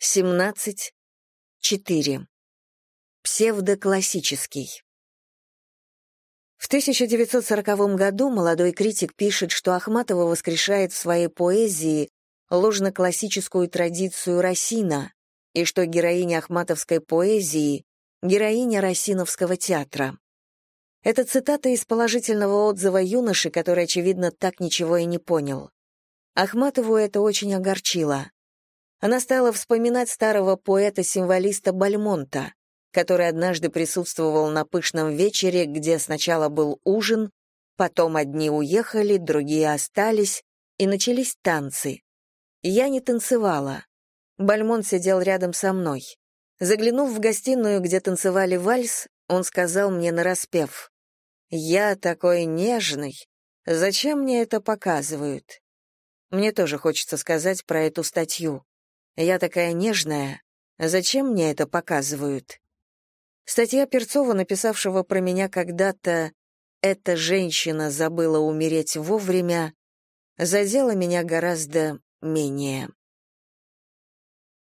17. 4. Псевдоклассический. В 1940 году молодой критик пишет, что Ахматова воскрешает в своей поэзии ложно-классическую традицию Росина и что героиня ахматовской поэзии — героиня Росиновского театра. Это цитата из положительного отзыва юноши, который, очевидно, так ничего и не понял. Ахматову это очень огорчило. Она стала вспоминать старого поэта-символиста Бальмонта, который однажды присутствовал на пышном вечере, где сначала был ужин, потом одни уехали, другие остались, и начались танцы. Я не танцевала. Бальмонт сидел рядом со мной. Заглянув в гостиную, где танцевали вальс, он сказал мне нараспев, «Я такой нежный. Зачем мне это показывают?» Мне тоже хочется сказать про эту статью. Я такая нежная. Зачем мне это показывают? Статья Перцова, написавшего про меня когда-то «Эта женщина забыла умереть вовремя», задела меня гораздо менее.